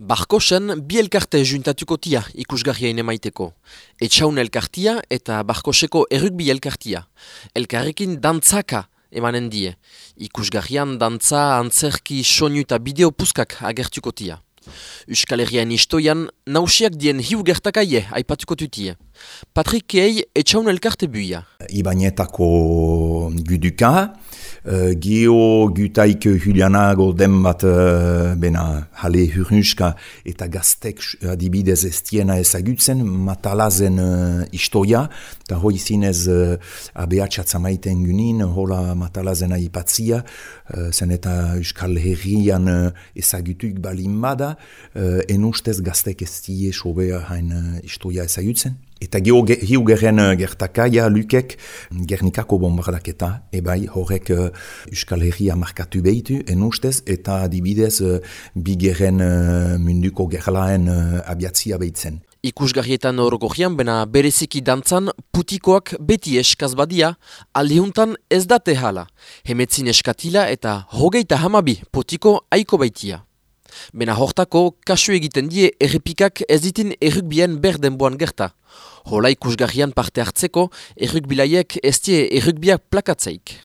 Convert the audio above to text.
Barkosen bi elkarte juntatuko tia ikusgarria inemaiteko. Etxaun elkartia eta Barkoseko errukbi elkartia. Elkarrekin dantzaka emanen die. Ikusgarrian dantza, antzerki, soinu eta bideo puskak agertuko tia. Euskal Herrian istoian nausiak dien hiu gertakaie aipatuko tutie. Patrik Kei etxaun elkarte buia. Ibainetako guduka, Uh, Gio gutaik Juliana golden bat uh, bena hale hurnuska eta gaztek adibidez ez diena ezagutzen matalazen uh, istoia eta hoi zinez uh, abeatxatza maiten gunin hola matalazen aipatzia uh, eta Euskal Herrian uh, ezagutuk balin bada. Uh, en ustez gaztek ez die sobea hain uh, istoia ezagutzen Eta geho hiu gerren uh, gertakaia lukek Gernikako bombardaketa ebai horrek uh, Euskal Herria markatu behitu en ustez eta adibidez uh, bi gerren uh, munduko gerlaen uh, abiatzia behitzen. Ikusgarrietan orokogian, bena bereziki dantzan putikoak beti eskaz badia, aldiuntan ez date hala. Hemetzin eskatila eta hogeita hamabi putiko aiko baitia. Bena hortako, kasu egiten die errepikak ez ditin errukbien berdenboan gerta. Hola ikusgarrian parte hartzeko, errukbilaiek ez die errukbiak plakatzeik.